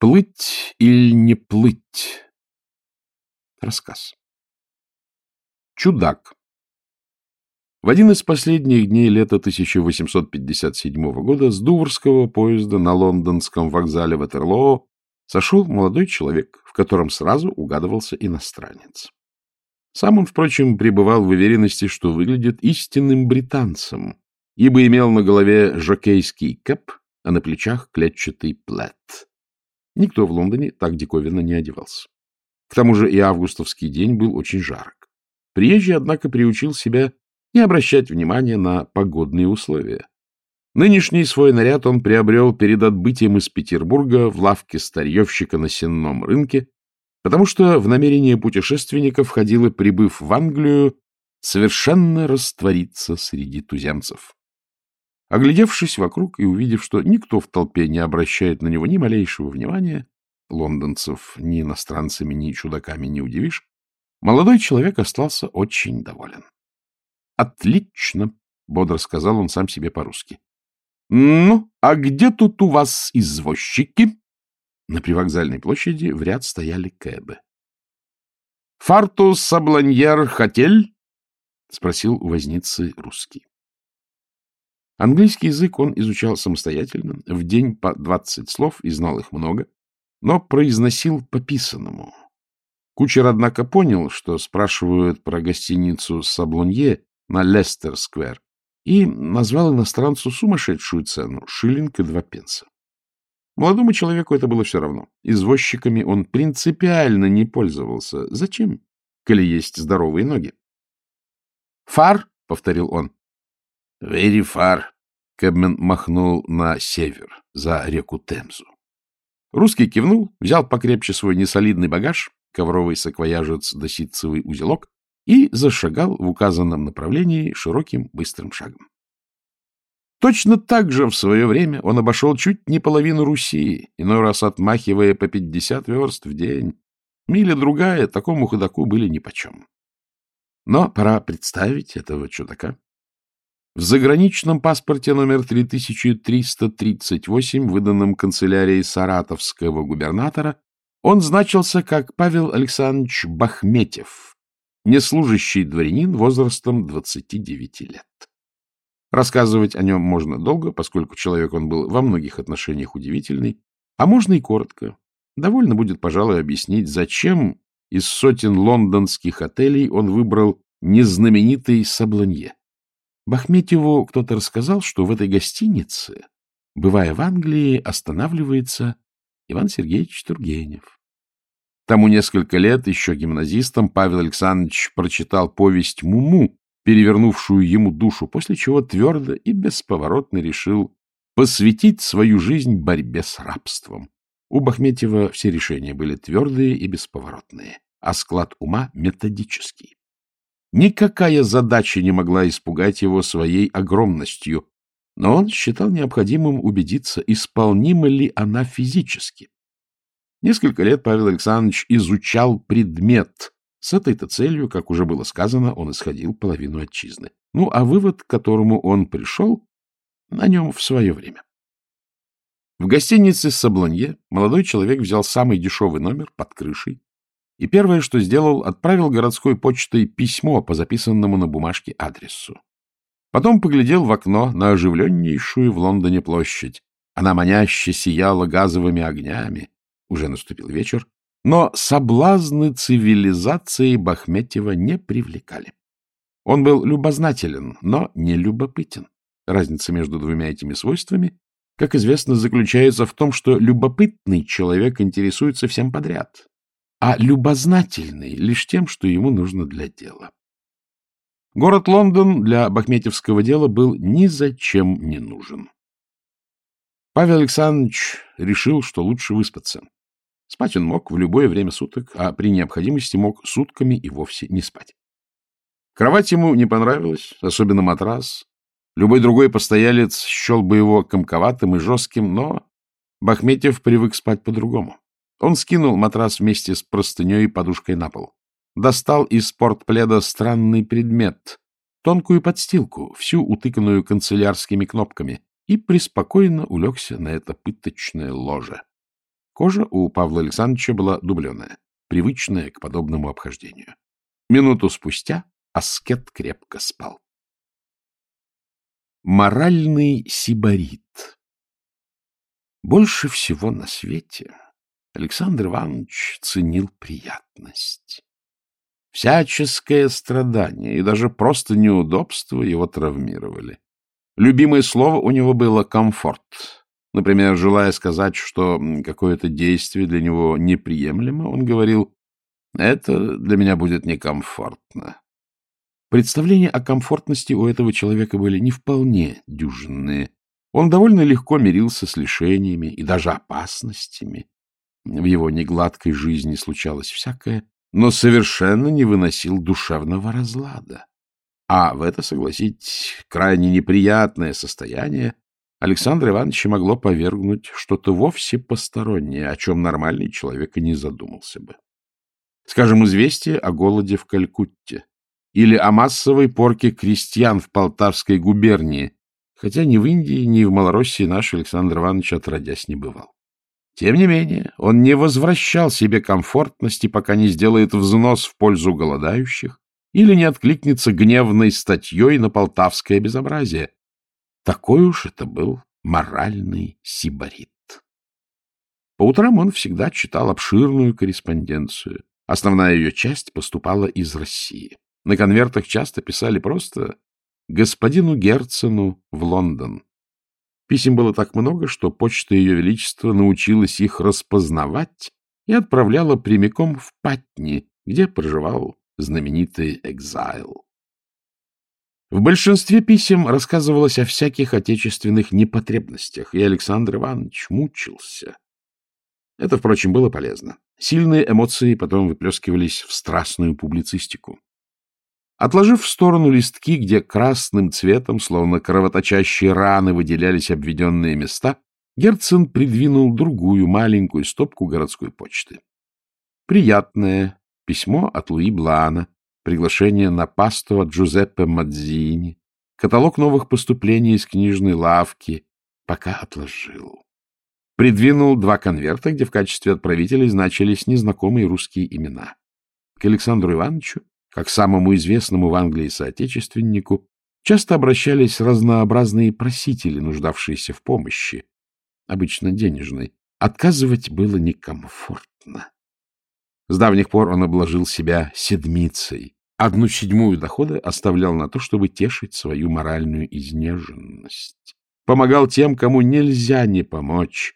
Плыть или не плыть? Рассказ. Чудак. В один из последних дней лета 1857 года с Дуврского поезда на лондонском вокзале Ватерлоо сошел молодой человек, в котором сразу угадывался иностранец. Сам он, впрочем, пребывал в уверенности, что выглядит истинным британцем, ибо имел на голове жокейский кэп, а на плечах клетчатый плед. Никто в Лондоне так диковинно не одевался. К тому же и августовский день был очень жарок. Приезжий, однако, приучил себя не обращать внимания на погодные условия. Нынешний свой наряд он приобрел перед отбытием из Петербурга в лавке старьевщика на сенном рынке, потому что в намерение путешественника входило, прибыв в Англию, совершенно раствориться среди туземцев. Оглядевшись вокруг и увидев, что никто в толпе не обращает на него ни малейшего внимания, лондонцев ни иностранцами, ни чудаками не удивишь, молодой человек остался очень доволен. Отлично, бодро сказал он сам себе по-русски. Ну, а где тут у вас извозчики? На привокзальной площади в ряд стояли кэбы. Фартус Сабланьер хотель? спросил у возницы русский. Английский язык он изучал самостоятельно, в день по двадцать слов и знал их много, но произносил по писанному. Кучер, однако, понял, что спрашивают про гостиницу Саблонье на Лестер-сквер, и назвал иностранцу сумасшедшую цену — шиллинг и два пенса. Молодому человеку это было все равно. Извозчиками он принципиально не пользовался. Зачем, коли есть здоровые ноги? «Фар», — повторил он. «Very far», — Кэбмен махнул на север, за реку Темзу. Русский кивнул, взял покрепче свой несолидный багаж, ковровый саквояжец да ситцевый узелок, и зашагал в указанном направлении широким быстрым шагом. Точно так же в свое время он обошел чуть не половину Руси, иной раз отмахивая по пятьдесят верст в день. Миля другая такому ходаку были нипочем. Но пора представить этого чудака. В заграничном паспорте номер 3338, выданном канцелярией саратовского губернатора, он значился как Павел Александрович Бахметьев, неслужащий дворянин возрастом 29 лет. Рассказывать о нем можно долго, поскольку человек он был во многих отношениях удивительный, а можно и коротко. Довольно будет, пожалуй, объяснить, зачем из сотен лондонских отелей он выбрал незнаменитый Саблонье. Бахметьеву кто-то рассказал, что в этой гостинице, бывая в Англии, останавливается Иван Сергеевич Тургенев. Тому несколько лет, еще гимназистом, Павел Александрович прочитал повесть «Муму», перевернувшую ему душу, после чего твердо и бесповоротно решил посвятить свою жизнь борьбе с рабством. У Бахметьева все решения были твердые и бесповоротные, а склад ума — методический. Никакая задача не могла испугать его своей огромностью, но он считал необходимым убедиться, исполнима ли она физически. Несколько лет Павел Александрович изучал предмет. С этой-то целью, как уже было сказано, он исходил половину отчизны. Ну, а вывод, к которому он пришел, на нем в свое время. В гостинице Саблонье молодой человек взял самый дешевый номер под крышей и первое, что сделал, отправил городской почтой письмо по записанному на бумажке адресу. Потом поглядел в окно на оживленнейшую в Лондоне площадь. Она маняще сияла газовыми огнями, уже наступил вечер, но соблазны цивилизации Бахметьева не привлекали. Он был любознателен, но не любопытен. Разница между двумя этими свойствами, как известно, заключается в том, что любопытный человек интересуется всем подряд, а любознательный — лишь тем, что ему нужно для дела. Город Лондон для бахметьевского дела был ни зачем не нужен. Павел Александрович решил, что лучше выспаться. Спать он мог в любое время суток, а при необходимости мог сутками и вовсе не спать. Кровать ему не понравилась, особенно матрас. Любой другой постоялец счел бы его комковатым и жестким, но Бахметьев привык спать по-другому. Он скинул матрас вместе с простыней и подушкой на пол. Достал из портпледа странный предмет, тонкую подстилку, всю утыканную канцелярскими кнопками, и преспокойно улегся на это пыточное ложе. Кожа у Павла Александровича была дубленая, привычная к подобному обхождению. Минуту спустя аскет крепко спал. Моральный сибарит Больше всего на свете Александр Иванович ценил приятность. Всяческое страдание и даже просто неудобство его травмировали. Любимое слово у него было «комфорт». Например, желая сказать, что какое-то действие для него неприемлемо, он говорил «это для меня будет некомфортно». Представления о комфортности у этого человека были не вполне дюжинные. Он довольно легко мирился с лишениями и даже опасностями. В его негладкой жизни случалось всякое, но совершенно не выносил душевного разлада. А в это, согласить, крайне неприятное состояние Александра Ивановича могло повергнуть что-то вовсе постороннее, о чем нормальный человек и не задумался бы. Скажем, известие о голоде в Калькутте или о массовой порке крестьян в Полтавской губернии, хотя ни в Индии, ни в Малороссии наш Александр Иванович отродясь не бывал. Тем не менее, он не возвращал себе комфортности, пока не сделает взнос в пользу голодающих или не откликнется гневной статьей на полтавское безобразие. Такой уж это был моральный сибарит. По утрам он всегда читал обширную корреспонденцию. Основная ее часть поступала из России. На конвертах часто писали просто «Господину Герцену в Лондон». Писем было так много, что почта Ее Величества научилась их распознавать и отправляла прямиком в Патни, где проживал знаменитый экзайл. В большинстве писем рассказывалось о всяких отечественных непотребностях, и Александр Иванович мучился. Это, впрочем, было полезно. Сильные эмоции потом выплескивались в страстную публицистику. Отложив в сторону листки, где красным цветом, словно кровоточащие раны, выделялись обведенные места, Герцен придвинул другую маленькую стопку городской почты. Приятное письмо от Луи Блана, приглашение на пасту от Джузеппе Мадзини, каталог новых поступлений из книжной лавки, пока отложил. Придвинул два конверта, где в качестве отправителей значились незнакомые русские имена. К Александру Ивановичу как самому известному в Англии соотечественнику, часто обращались разнообразные просители, нуждавшиеся в помощи, обычно денежной. Отказывать было некомфортно. С давних пор он обложил себя седмицей. Одну седьмую дохода оставлял на то, чтобы тешить свою моральную изнеженность. Помогал тем, кому нельзя не помочь.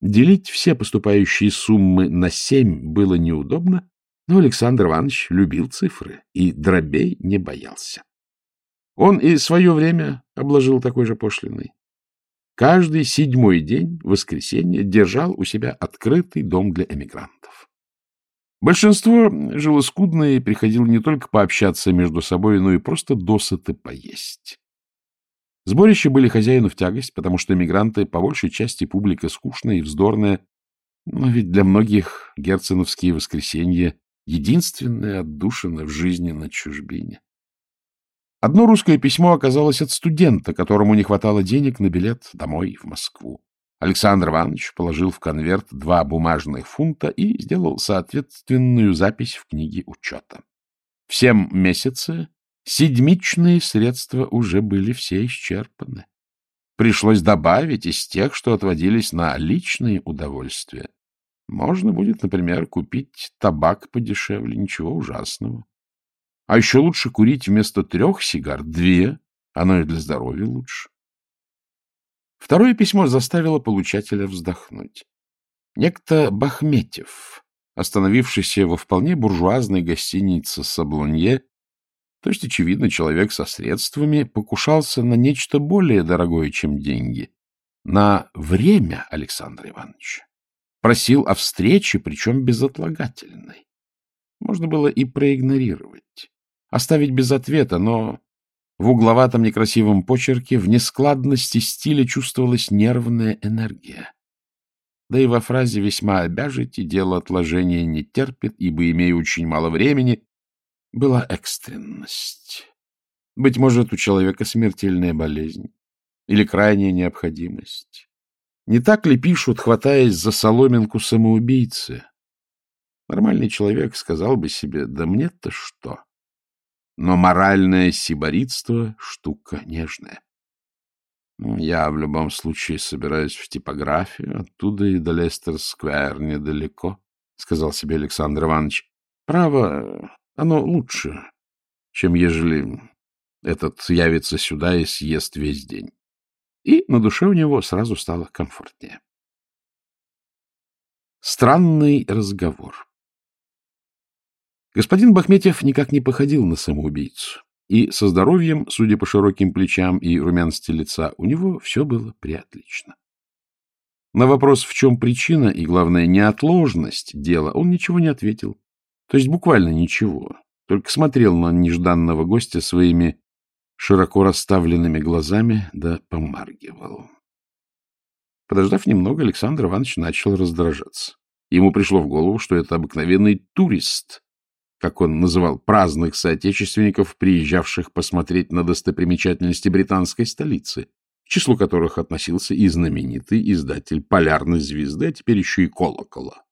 Делить все поступающие суммы на семь было неудобно, но Александр Иванович любил цифры и дробей не боялся. Он и свое время обложил такой же пошлиной. Каждый седьмой день, воскресенье, держал у себя открытый дом для эмигрантов. Большинство жило скудно и приходило не только пообщаться между собой, но и просто досыта поесть. Сборища были хозяину в тягость, потому что эмигранты по большей части публика скучная и вздорная, но ведь для многих герценовские воскресенья единственная отдушина в жизни на чужбине. Одно русское письмо оказалось от студента, которому не хватало денег на билет домой в Москву. Александр Иванович положил в конверт два бумажных фунта и сделал соответственную запись в книге учета. В семь месяца седмичные средства уже были все исчерпаны. Пришлось добавить из тех, что отводились на личные удовольствия. Можно будет, например, купить табак подешевле, ничего ужасного. А еще лучше курить вместо трех сигар две, оно и для здоровья лучше. Второе письмо заставило получателя вздохнуть. Некто Бахметьев, остановившийся во вполне буржуазной гостинице Саблонье, то есть, очевидно, человек со средствами, покушался на нечто более дорогое, чем деньги, на время Александра Ивановича. Просил о встрече, причем безотлагательной. Можно было и проигнорировать, оставить без ответа, но в угловатом некрасивом почерке, в нескладности стиля чувствовалась нервная энергия. Да и во фразе «весьма обяжете» дело отложения не терпит, ибо, имея очень мало времени, была экстренность. Быть может, у человека смертельная болезнь или крайняя необходимость. Не так ли пишут, хватаясь за соломинку самоубийцы? Нормальный человек сказал бы себе, да мне-то что? Но моральное сиборитство — штука нежная. Я в любом случае собираюсь в типографию, оттуда и до Лестер-сквер недалеко, — сказал себе Александр Иванович. Право, оно лучше, чем ежели этот явится сюда и съест весь день. И на душе у него сразу стало комфортнее. Странный разговор. Господин Бахметьев никак не походил на самоубийцу. И со здоровьем, судя по широким плечам и румяности лица, у него все было приотлично. На вопрос, в чем причина и, главное, неотложность дела, он ничего не ответил. То есть буквально ничего. Только смотрел на нежданного гостя своими широко расставленными глазами, да помаргивал. Подождав немного, Александр Иванович начал раздражаться. Ему пришло в голову, что это обыкновенный турист, как он называл праздных соотечественников, приезжавших посмотреть на достопримечательности британской столицы, к числу которых относился и знаменитый издатель «Полярной звезды», а теперь еще и «Колокола».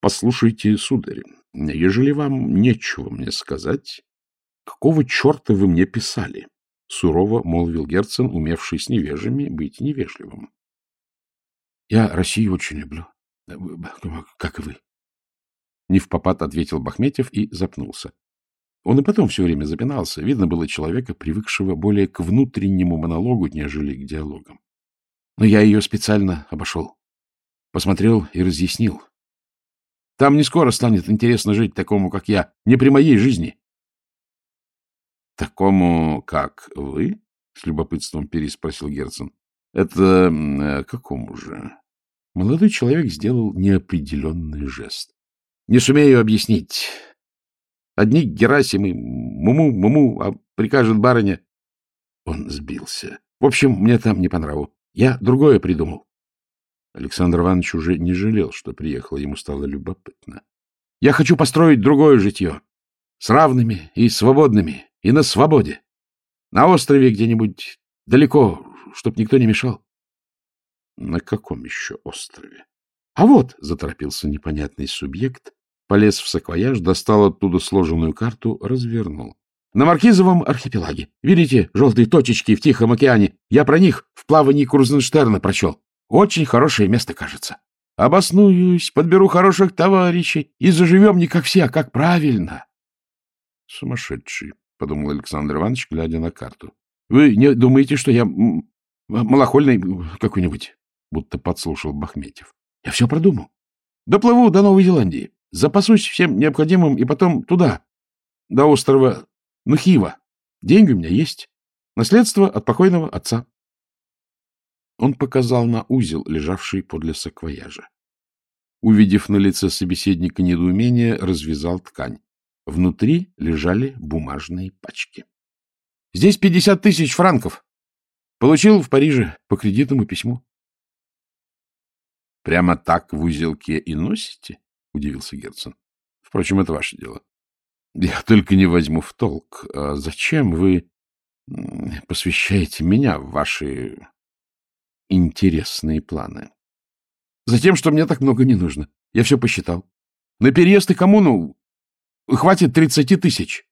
«Послушайте, сударь, ежели вам нечего мне сказать, какого черта вы мне писали?» — сурово молвил Герцен, умевший с невежими быть невежливым. — Я Россию очень люблю, как и вы. Не в попад ответил Бахметьев и запнулся. Он и потом все время запинался. Видно было человека, привыкшего более к внутреннему монологу, нежели к диалогам. Но я ее специально обошел. Посмотрел и разъяснил. Там не скоро станет интересно жить такому, как я. Не при моей жизни. — Такому, как вы? — с любопытством переспросил Герцен. — Это э, какому же? Молодой человек сделал неопределенный жест. Не сумею объяснить. Одни Герасимы, муму-муму, а прикажет барыня. Он сбился. В общем, мне там не по нраву. Я другое придумал. Александр Иванович уже не жалел, что приехал, ему стало любопытно. Я хочу построить другое житье. С равными и свободными, и на свободе. На острове где-нибудь далеко, чтоб никто не мешал. На каком еще острове? А вот, — заторопился непонятный субъект, Полез в саквояж, достал оттуда сложенную карту, развернул. На Маркизовом архипелаге. Видите, желтые точечки в Тихом океане? Я про них в плавании Крузенштерна прочел. Очень хорошее место, кажется. Обоснуюсь, подберу хороших товарищей и заживем не как все, а как правильно. Сумасшедший, — подумал Александр Иванович, глядя на карту. Вы не думаете, что я малохольный какой-нибудь? Будто подслушал Бахметьев. Я все продумал. Доплыву до Новой Зеландии. Запасусь всем необходимым и потом туда, до острова Нухива. Деньги у меня есть. Наследство от покойного отца. Он показал на узел, лежавший подле саквояжа. Увидев на лице собеседника недоумение, развязал ткань. Внутри лежали бумажные пачки. — Здесь пятьдесят тысяч франков. Получил в Париже по кредитному письму. — Прямо так в узелке и носите? — удивился Герцен. — Впрочем, это ваше дело. Я только не возьму в толк. А зачем вы посвящаете меня в ваши интересные планы? Затем, что мне так много не нужно. Я все посчитал. На переезд и коммуну хватит тридцати тысяч.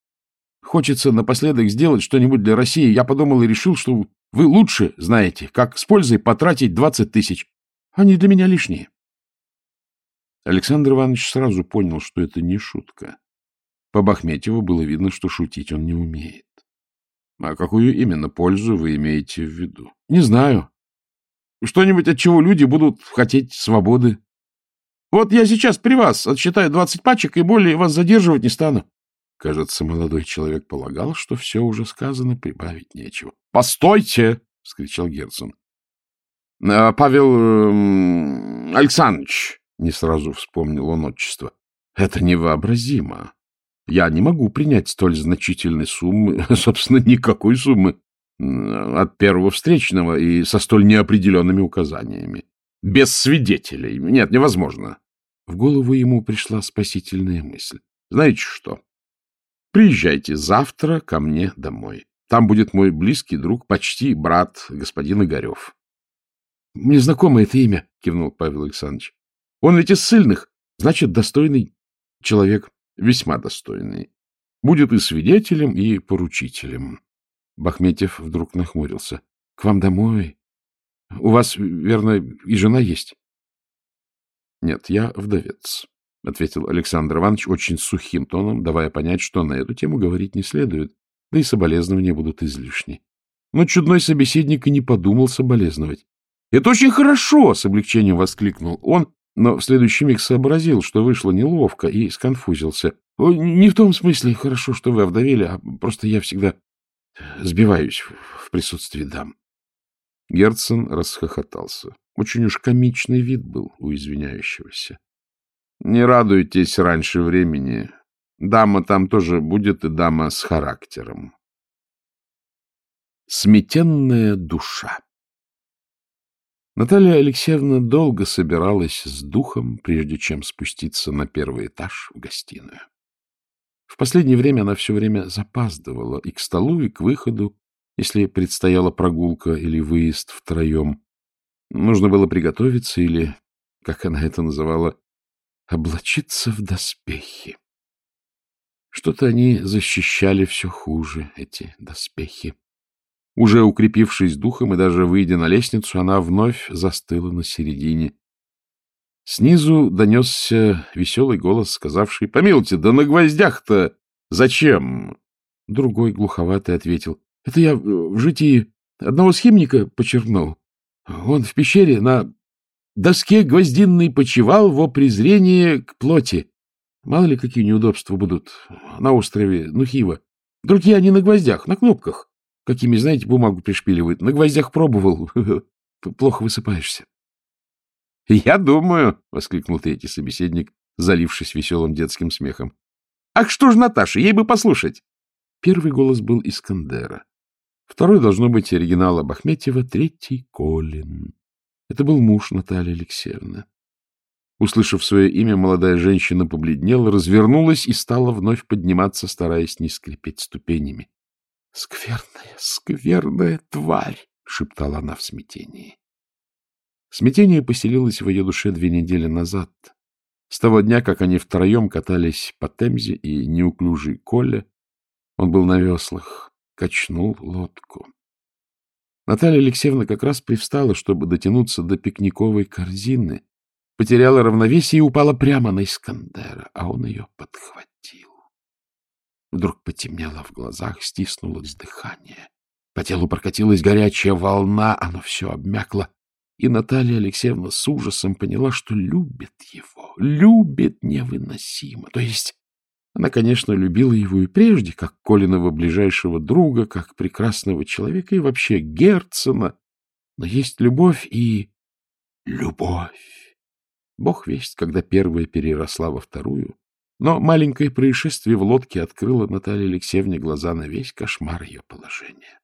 Хочется напоследок сделать что-нибудь для России. Я подумал и решил, что вы лучше знаете, как с пользой потратить двадцать тысяч. Они для меня лишние. Александр Иванович сразу понял, что это не шутка. По Бахметьеву было видно, что шутить он не умеет. — А какую именно пользу вы имеете в виду? — Не знаю. Что-нибудь, от чего люди будут хотеть свободы. Вот я сейчас при вас отсчитаю двадцать пачек и более вас задерживать не стану. Кажется, молодой человек полагал, что все уже сказано, прибавить нечего. — Постойте! — вскричал Герцен. — Павел э, Александрович, не сразу вспомнил он отчество. Это невообразимо. Я не могу принять столь значительной суммы, собственно, никакой суммы, от первого встречного и со столь неопределенными указаниями. Без свидетелей. Нет, невозможно. В голову ему пришла спасительная мысль. Знаете что? Приезжайте завтра ко мне домой. Там будет мой близкий друг, почти брат господин Игорев. — Мне знакомо это имя, — кивнул Павел Александрович. — Он ведь из сильных, значит, достойный человек, весьма достойный. Будет и свидетелем, и поручителем. Бахметьев вдруг нахмурился. — К вам домой? У вас, верно, и жена есть? — Нет, я вдовец, — ответил Александр Иванович очень сухим тоном, давая понять, что на эту тему говорить не следует, да и соболезнования будут излишни. Но чудной собеседник и не подумал соболезновать. — Это очень хорошо! — с облегчением воскликнул он, но в следующий миг сообразил, что вышло неловко, и сконфузился. — Не в том смысле хорошо, что вы овдовели, а просто я всегда сбиваюсь в присутствии дам. Герцен расхохотался. Очень уж комичный вид был у извиняющегося. — Не радуйтесь раньше времени. Дама там тоже будет, и дама с характером. Сметенная душа Наталья Алексеевна долго собиралась с духом, прежде чем спуститься на первый этаж в гостиную. В последнее время она все время запаздывала и к столу, и к выходу, если предстояла прогулка или выезд втроем. Нужно было приготовиться или, как она это называла, облачиться в доспехи. Что-то они защищали все хуже, эти доспехи. Уже укрепившись духом и даже выйдя на лестницу, она вновь застыла на середине. Снизу донесся веселый голос, сказавший, — Помилуйте, да на гвоздях-то зачем? Другой глуховатый ответил, — Это я в житии одного схимника почерпнул. Он в пещере на доске гвоздинной почевал во презрение к плоти. Мало ли какие неудобства будут на острове Нухива. Другие они на гвоздях, на кнопках. Какими, знаете, бумагу пришпиливают. На гвоздях пробовал. Плохо высыпаешься. — Я думаю, — воскликнул третий собеседник, залившись веселым детским смехом. — Ах, что ж Наташа, ей бы послушать! Первый голос был Искандера. Второй должно быть оригинала Бахметьева, третий — Колин. Это был муж Натальи Алексеевны. Услышав свое имя, молодая женщина побледнела, развернулась и стала вновь подниматься, стараясь не скрипеть ступенями. — Скверная, скверная тварь! — шептала она в смятении. Смятение поселилось в ее душе две недели назад, с того дня, как они втроем катались по Темзе, и неуклюжий Коля, он был на веслах, качнул лодку. Наталья Алексеевна как раз привстала, чтобы дотянуться до пикниковой корзины, потеряла равновесие и упала прямо на Искандера, а он ее подхватил. Вдруг потемнело в глазах, стиснулось дыхание. По телу прокатилась горячая волна, оно все обмякло, и Наталья Алексеевна с ужасом поняла, что любит его, любит невыносимо. То есть она, конечно, любила его и прежде, как Колиного ближайшего друга, как прекрасного человека и вообще Герцена. Но есть любовь и любовь. Бог весть, когда первая переросла во вторую. Но маленькое происшествие в лодке открыло Наталье Алексеевне глаза на весь кошмар ее положения.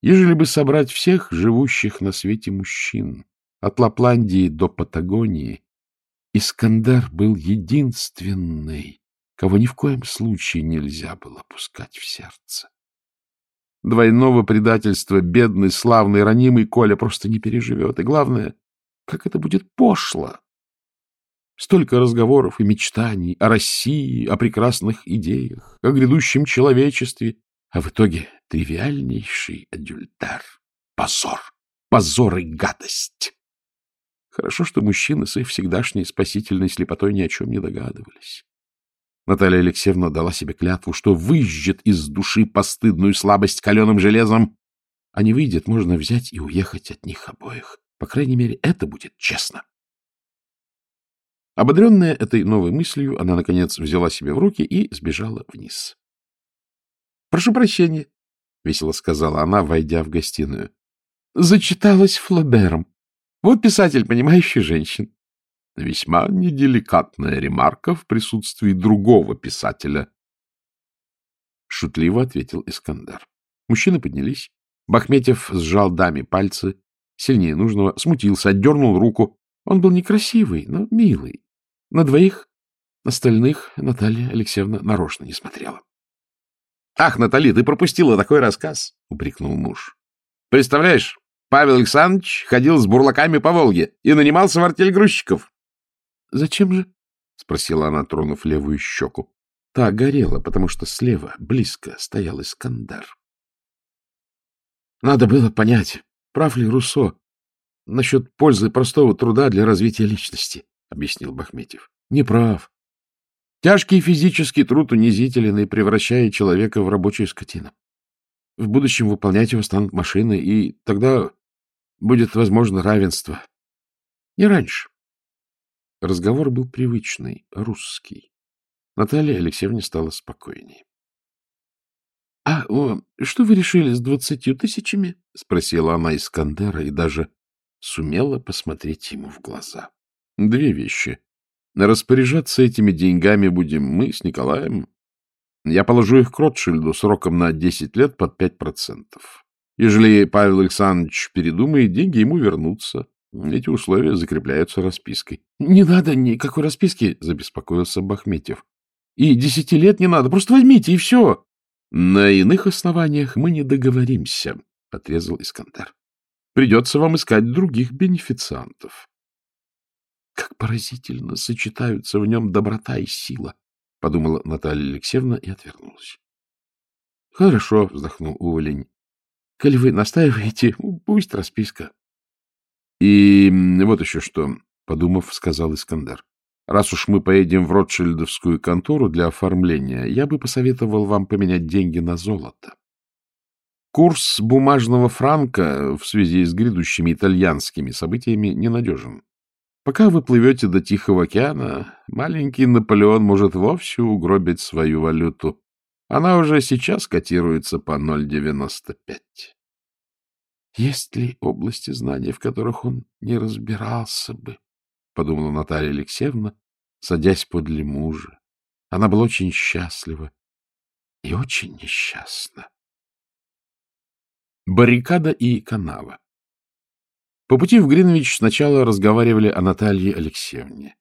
Ежели бы собрать всех живущих на свете мужчин, от Лапландии до Патагонии, Искандер был единственный, кого ни в коем случае нельзя было пускать в сердце. Двойного предательства бедный, славный, ранимый Коля просто не переживет. И главное, как это будет пошло. Столько разговоров и мечтаний о России, о прекрасных идеях, о грядущем человечестве, а в итоге тривиальнейший адюльтер. Позор, позор и гадость. Хорошо, что мужчины с их всегдашней спасительной слепотой ни о чем не догадывались. Наталья Алексеевна дала себе клятву, что выжжет из души постыдную слабость каленым железом, а не выйдет, можно взять и уехать от них обоих. По крайней мере, это будет честно. Ободренная этой новой мыслью, она, наконец, взяла себя в руки и сбежала вниз. — Прошу прощения, — весело сказала она, войдя в гостиную. — Зачиталась Флобером. Вот писатель, понимающий женщин. Весьма неделикатная ремарка в присутствии другого писателя. Шутливо ответил Искандар. Мужчины поднялись. Бахметьев сжал даме пальцы, сильнее нужного, смутился, отдернул руку. Он был некрасивый, но милый. На двоих остальных Наталья Алексеевна нарочно не смотрела. — Ах, Натали, ты пропустила такой рассказ! — упрекнул муж. — Представляешь, Павел Александрович ходил с бурлаками по Волге и нанимался в артель грузчиков. — Зачем же? — спросила она, тронув левую щеку. Та горела, потому что слева, близко, стоял Искандар. Надо было понять, прав ли Руссо насчет пользы простого труда для развития личности, — объяснил Бахметьев. — Не прав. Тяжкий физический труд унизителен и превращает человека в рабочую скотину. В будущем выполнять его станут машины, и тогда будет возможно равенство. Не раньше. Разговор был привычный, русский. Наталья Алексеевна стала спокойнее. — А о, что вы решили с двадцатью тысячами? — спросила она Искандера и даже сумела посмотреть ему в глаза. — Две вещи. Распоряжаться этими деньгами будем мы с Николаем. Я положу их к Ротшильду сроком на десять лет под пять процентов. Ежели Павел Александрович передумает, деньги ему вернутся. Эти условия закрепляются распиской. — Не надо никакой расписки, — забеспокоился Бахметьев. — И десяти лет не надо, просто возьмите, и все. — На иных основаниях мы не договоримся, — отрезал Искандер. — Придется вам искать других бенефициантов. Как поразительно сочетаются в нем доброта и сила, — подумала Наталья Алексеевна и отвернулась. — Хорошо, — вздохнул Уволень. — Коли вы настаиваете, пусть расписка. — И вот еще что, — подумав, сказал Искандер. — Раз уж мы поедем в Ротшильдовскую контору для оформления, я бы посоветовал вам поменять деньги на золото. Курс бумажного франка в связи с грядущими итальянскими событиями ненадежен. Пока вы плывете до Тихого океана, маленький Наполеон может вовсе угробить свою валюту. Она уже сейчас котируется по 0,95. Есть ли области знания, в которых он не разбирался бы? — подумала Наталья Алексеевна, садясь подле мужа. Она была очень счастлива и очень несчастна. Баррикада и канава По пути в Гринвич сначала разговаривали о Наталье Алексеевне.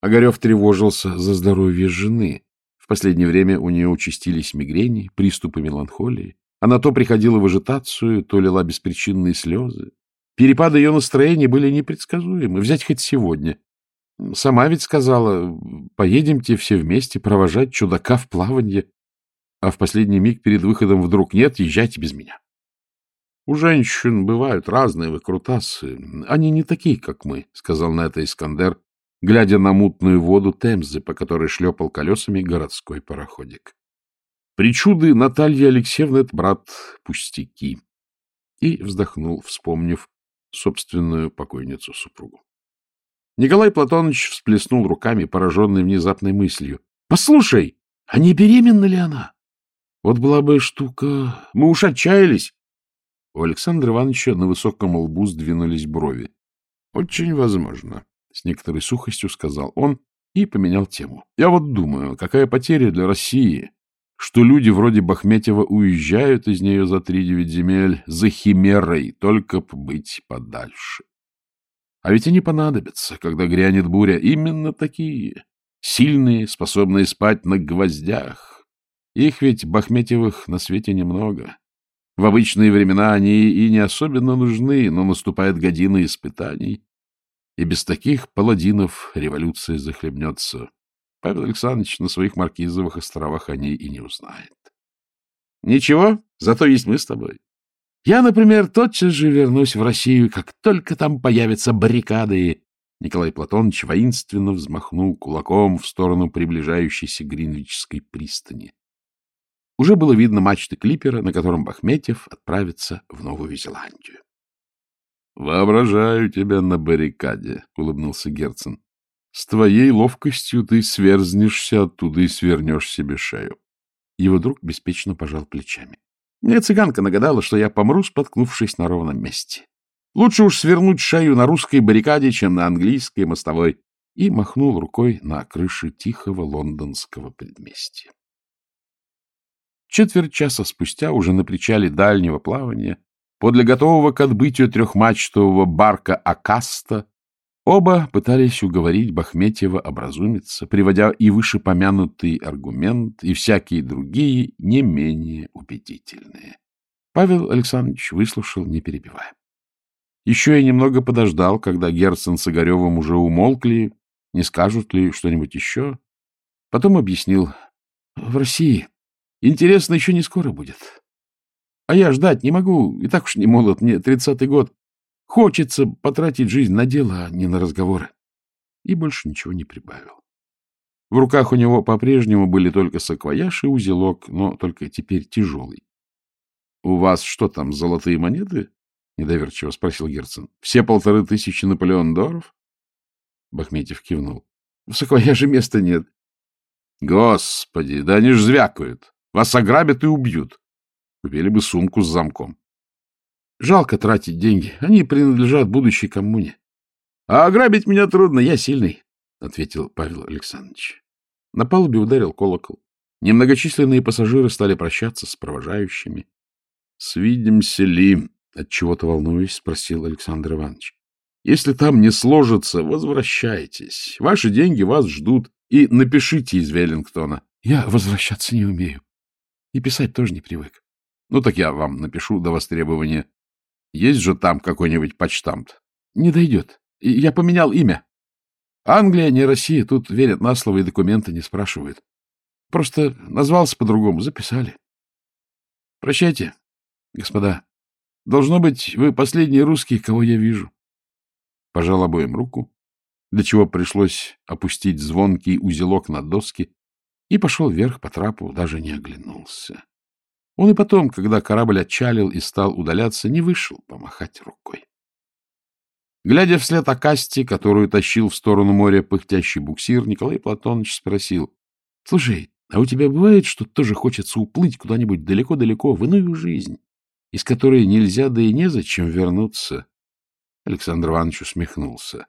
Огарев тревожился за здоровье жены. В последнее время у нее участились мигрени, приступы меланхолии. Она то приходила в ажитацию, то лила беспричинные слезы. Перепады ее настроения были непредсказуемы. Взять хоть сегодня. Сама ведь сказала, поедемте все вместе провожать чудака в плаванье. А в последний миг перед выходом вдруг нет, езжайте без меня. У женщин бывают разные выкрутасы. Они не такие, как мы, — сказал на это Искандер, глядя на мутную воду Темзы, по которой шлепал колесами городской пароходик. Причуды Натальи Алексеевны — это, брат, пустяки. И вздохнул, вспомнив собственную покойницу супругу. Николай Платонович всплеснул руками, пораженный внезапной мыслью. — Послушай, а не беременна ли она? Вот была бы штука... Мы уж отчаялись. У Александра Ивановича на высоком лбу сдвинулись брови. — Очень возможно, — с некоторой сухостью сказал он и поменял тему. — Я вот думаю, какая потеря для России, что люди вроде Бахметьева уезжают из нее за три-девять земель за химерой, только б быть подальше. А ведь они понадобятся, когда грянет буря. Именно такие, сильные, способные спать на гвоздях. Их ведь Бахметьевых на свете немного. В обычные времена они и не особенно нужны, но наступает година испытаний, и без таких паладинов революция захлебнется. Павел Александрович на своих Маркизовых островах о ней и не узнает. Ничего, зато есть мы с тобой. Я, например, тотчас же вернусь в Россию, как только там появятся баррикады. Николай Платонович воинственно взмахнул кулаком в сторону приближающейся Гринвичской пристани. Уже было видно мачты клипера, на котором Бахметьев отправится в Новую Зеландию. — Воображаю тебя на баррикаде, — улыбнулся Герцен. С твоей ловкостью ты сверзнешься оттуда и свернешь себе шею. Его друг беспечно пожал плечами. Мне цыганка нагадала, что я помру, споткнувшись на ровном месте. Лучше уж свернуть шею на русской баррикаде, чем на английской мостовой. И махнул рукой на крыше тихого лондонского предместья. Четверть часа спустя, уже на причале дальнего плавания, подле готового к отбытию трехмачтового барка Акаста, Оба пытались уговорить Бахметьева образумиться, приводя и вышепомянутый аргумент, и всякие другие, не менее убедительные. Павел Александрович выслушал, не перебивая. Еще я немного подождал, когда Герцен с Огаревым уже умолкли, не скажут ли что-нибудь еще. Потом объяснил. В России. Интересно еще не скоро будет. А я ждать не могу, и так уж не молод, мне тридцатый год. Хочется потратить жизнь на дело, а не на разговоры. И больше ничего не прибавил. В руках у него по-прежнему были только саквояж и узелок, но только теперь тяжелый. — У вас что там, золотые монеты? — недоверчиво спросил Герцен. — Все полторы тысячи Наполеон долларов? Бахметьев кивнул. — В саквояже места нет. — Господи, да они ж звякают. Вас ограбят и убьют. Купили бы сумку с замком. Жалко тратить деньги. Они принадлежат будущей коммуне. — А ограбить меня трудно, я сильный, — ответил Павел Александрович. На палубе ударил колокол. Немногочисленные пассажиры стали прощаться с провожающими. — Свидимся ли? — отчего-то волнуюсь, спросил Александр Иванович. — Если там не сложится, возвращайтесь. Ваши деньги вас ждут. И напишите из Веллингтона. Я возвращаться не умею. И писать тоже не привык. Ну, так я вам напишу до востребования. Есть же там какой-нибудь почтамт? Не дойдет. Я поменял имя. Англия, не Россия, тут верят на слово и документы не спрашивают. Просто назвался по-другому, записали. Прощайте, господа. Должно быть, вы последние русские, кого я вижу. Пожал обоим руку, для чего пришлось опустить звонкий узелок на доски, и пошел вверх по трапу, даже не оглянулся. Он и потом, когда корабль отчалил и стал удаляться, не вышел помахать рукой. Глядя вслед Акасти, которую тащил в сторону моря пыхтящий буксир, Николай Платонович спросил. — Слушай, а у тебя бывает, что тоже хочется уплыть куда-нибудь далеко-далеко в иную жизнь, из которой нельзя да и незачем вернуться? Александр Иванович усмехнулся.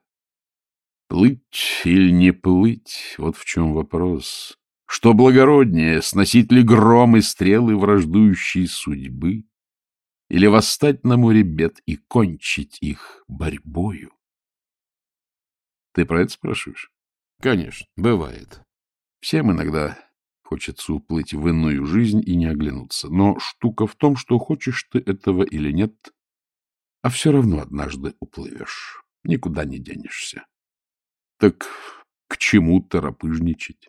— Плыть или не плыть — вот в чем вопрос. Что благороднее, сносить ли гром и стрелы враждующей судьбы? Или восстать на море бед и кончить их борьбою? Ты про это спрашиваешь? Конечно, бывает. Всем иногда хочется уплыть в иную жизнь и не оглянуться. Но штука в том, что хочешь ты этого или нет, а все равно однажды уплывешь. Никуда не денешься. Так к чему торопыжничать?